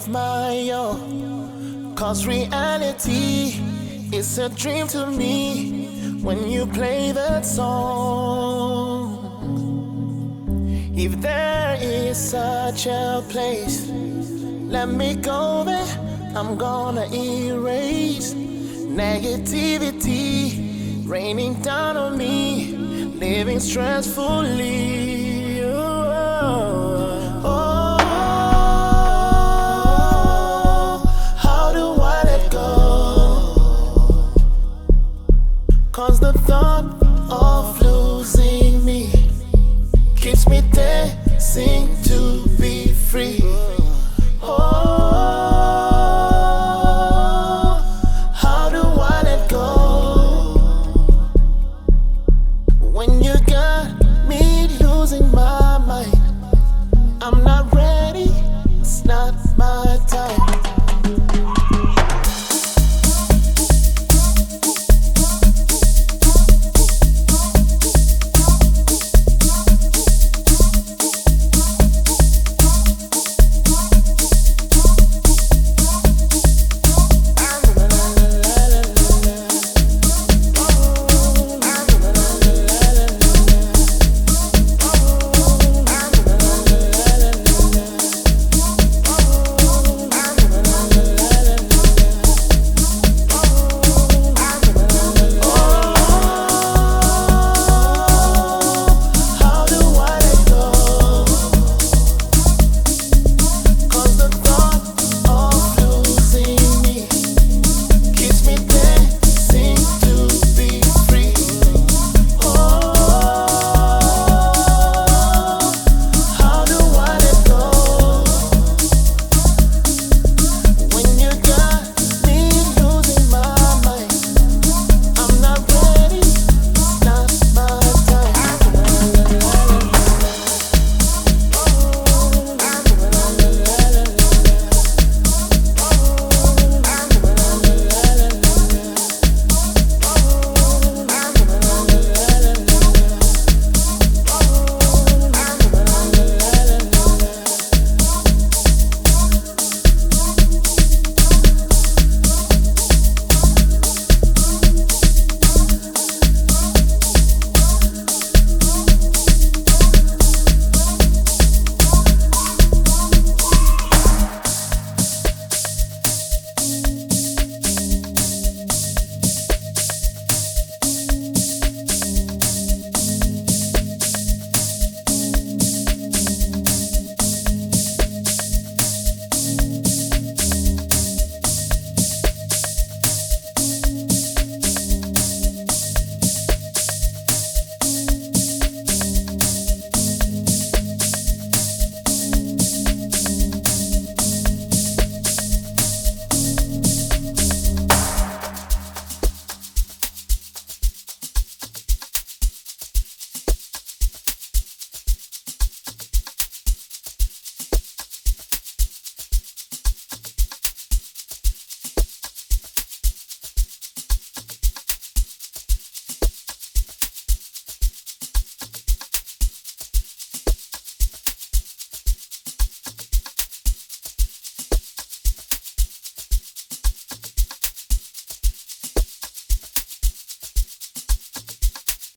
of my all. Cause reality is a dream to me when you play that song. If there is such a place, let me go there. I'm gonna erase negativity raining down on me, living stressfully.